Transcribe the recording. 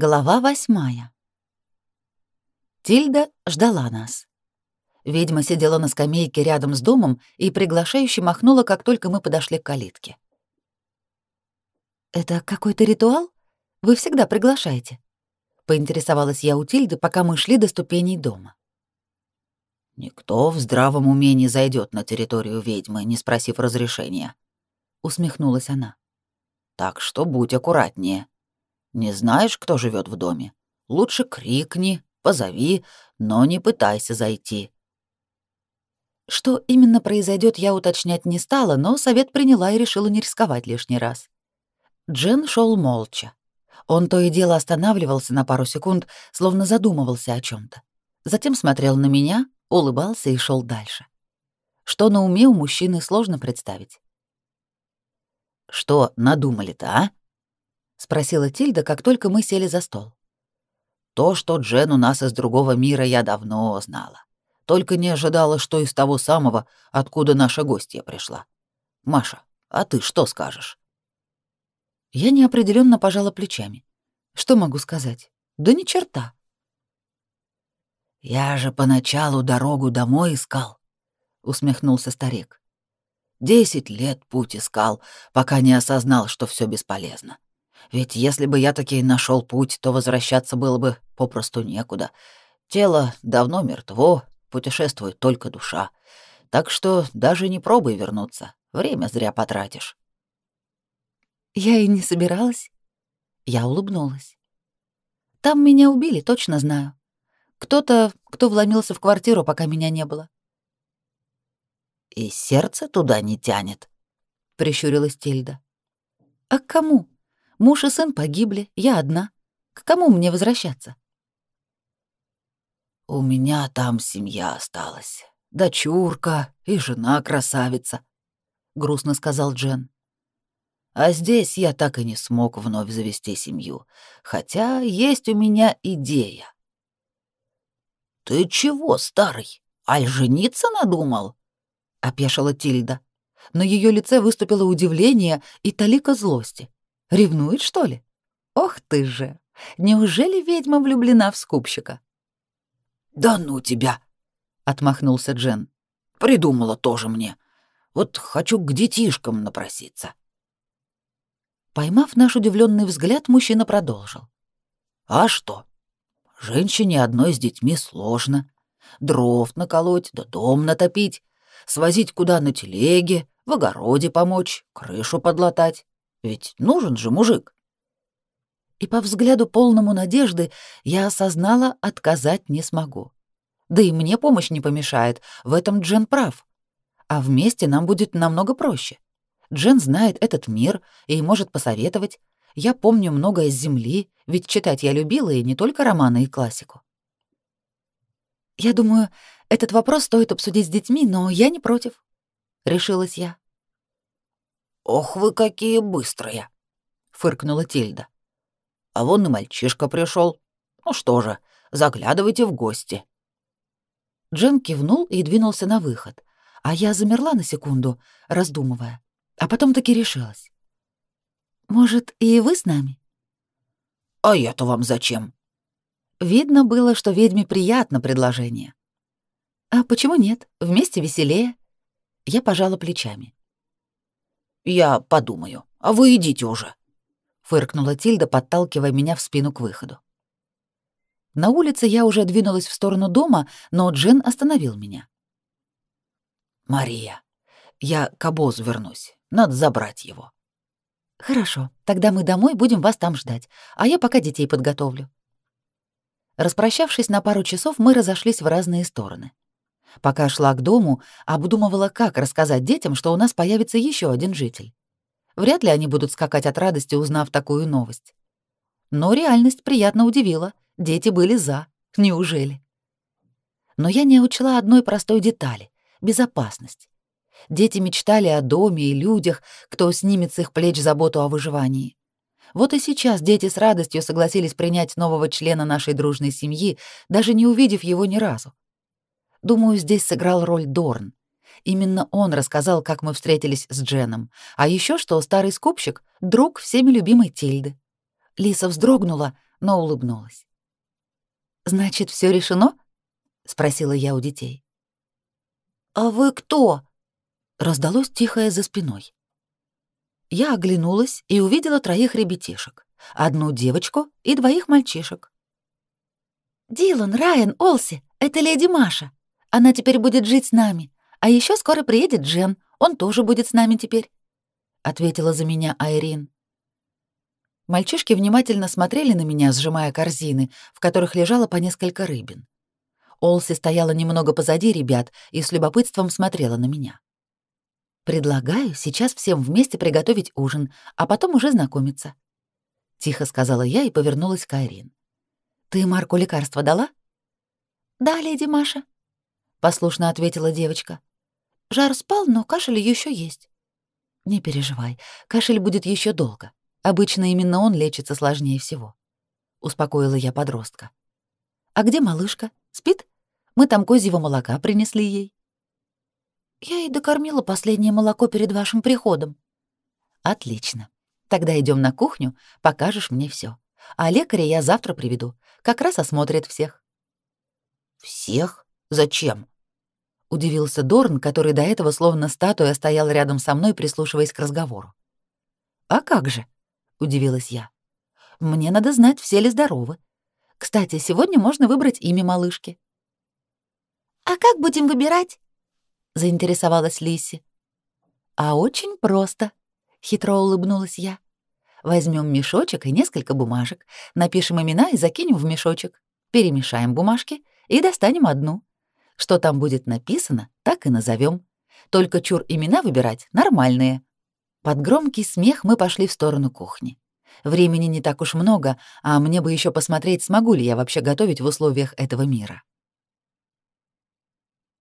Глава восьмая. Тильда ждала нас. Ведьма сидела на скамейке рядом с домом и приглашающе махнула, как только мы подошли к калитке. «Это какой-то ритуал? Вы всегда приглашаете?» — поинтересовалась я у Тильды, пока мы шли до ступеней дома. «Никто в здравом уме не зайдет на территорию ведьмы, не спросив разрешения», — усмехнулась она. «Так что будь аккуратнее». Не знаешь, кто живет в доме? Лучше крикни, позови, но не пытайся зайти. Что именно произойдет, я уточнять не стала, но совет приняла и решила не рисковать лишний раз. Джен шел молча. Он то и дело останавливался на пару секунд, словно задумывался о чем то Затем смотрел на меня, улыбался и шел дальше. Что на уме у мужчины сложно представить. «Что надумали-то, а?» — спросила Тильда, как только мы сели за стол. «То, что Джен у нас из другого мира, я давно знала. Только не ожидала, что из того самого, откуда наша гостья пришла. Маша, а ты что скажешь?» Я неопределенно пожала плечами. Что могу сказать? Да ни черта. «Я же поначалу дорогу домой искал», — усмехнулся старик. «Десять лет путь искал, пока не осознал, что все бесполезно. Ведь если бы я таки нашел путь, то возвращаться было бы попросту некуда. Тело давно мертво, путешествует только душа. Так что даже не пробуй вернуться, время зря потратишь. Я и не собиралась. Я улыбнулась. Там меня убили, точно знаю. Кто-то, кто вломился в квартиру, пока меня не было. И сердце туда не тянет, прищурилась Тильда. А к кому? Муж и сын погибли, я одна. К кому мне возвращаться? У меня там семья осталась. Дочурка и жена красавица, грустно сказал Джен. А здесь я так и не смог вновь завести семью, хотя есть у меня идея. Ты чего, старый? Аль жениться надумал? опешила Тильда. На ее лице выступило удивление и талика злости. Ревнует, что ли? Ох ты же! Неужели ведьма влюблена в скупщика? «Да ну тебя!» — отмахнулся Джен. «Придумала тоже мне. Вот хочу к детишкам напроситься». Поймав наш удивленный взгляд, мужчина продолжил. «А что? Женщине одной с детьми сложно. Дров наколоть, да дом натопить, свозить куда на телеге, в огороде помочь, крышу подлатать. Ведь нужен же мужик. И по взгляду полному надежды я осознала, отказать не смогу. Да и мне помощь не помешает, в этом Джен прав. А вместе нам будет намного проще. Джен знает этот мир и может посоветовать. Я помню многое с Земли, ведь читать я любила и не только романы и классику. Я думаю, этот вопрос стоит обсудить с детьми, но я не против. Решилась я. «Ох вы какие быстрые!» — фыркнула Тильда. «А вон и мальчишка пришел. Ну что же, заглядывайте в гости». Джен кивнул и двинулся на выход, а я замерла на секунду, раздумывая, а потом таки решилась. «Может, и вы с нами?» «А я-то вам зачем?» Видно было, что ведьме приятно предложение. «А почему нет? Вместе веселее». Я пожала плечами. Я подумаю. А вы идите уже. Фыркнула Тильда, подталкивая меня в спину к выходу. На улице я уже двинулась в сторону дома, но Джин остановил меня. «Мария, я к обозу вернусь. Надо забрать его». «Хорошо, тогда мы домой будем вас там ждать, а я пока детей подготовлю». Распрощавшись на пару часов, мы разошлись в разные стороны. Пока шла к дому, обдумывала, как рассказать детям, что у нас появится еще один житель. Вряд ли они будут скакать от радости, узнав такую новость. Но реальность приятно удивила. Дети были за. Неужели? Но я не учла одной простой детали — безопасность. Дети мечтали о доме и людях, кто снимет с их плеч заботу о выживании. Вот и сейчас дети с радостью согласились принять нового члена нашей дружной семьи, даже не увидев его ни разу. Думаю, здесь сыграл роль Дорн. Именно он рассказал, как мы встретились с Дженом, а еще что старый скупщик — друг всеми любимой Тильды. Лиса вздрогнула, но улыбнулась. «Значит, все решено?» — спросила я у детей. «А вы кто?» — раздалось тихое за спиной. Я оглянулась и увидела троих ребятишек, одну девочку и двоих мальчишек. «Дилан, Райан, Олси, это леди Маша. Она теперь будет жить с нами. А еще скоро приедет Джен, он тоже будет с нами теперь», — ответила за меня Айрин. Мальчишки внимательно смотрели на меня, сжимая корзины, в которых лежало по несколько рыбин. Олси стояла немного позади ребят и с любопытством смотрела на меня. «Предлагаю сейчас всем вместе приготовить ужин, а потом уже знакомиться», — тихо сказала я и повернулась к Айрин. «Ты Марку лекарство дала?» «Да, леди Маша», — послушно ответила девочка. «Жар спал, но кашель еще есть». «Не переживай, кашель будет еще долго. Обычно именно он лечится сложнее всего. Успокоила я подростка. А где малышка? Спит? Мы там козьего молока принесли ей. Я ей докормила последнее молоко перед вашим приходом. Отлично. Тогда идем на кухню, покажешь мне все. А лекаря я завтра приведу. Как раз осмотрит всех. Всех? Зачем? Удивился Дорн, который до этого словно статуя стоял рядом со мной, прислушиваясь к разговору. А как же? — удивилась я. «Мне надо знать, все ли здоровы. Кстати, сегодня можно выбрать имя малышки». «А как будем выбирать?» — заинтересовалась Лиси. «А очень просто», — хитро улыбнулась я. Возьмем мешочек и несколько бумажек, напишем имена и закинем в мешочек, перемешаем бумажки и достанем одну. Что там будет написано, так и назовем. Только чур имена выбирать нормальные, под громкий смех мы пошли в сторону кухни. Времени не так уж много, а мне бы еще посмотреть, смогу ли я вообще готовить в условиях этого мира.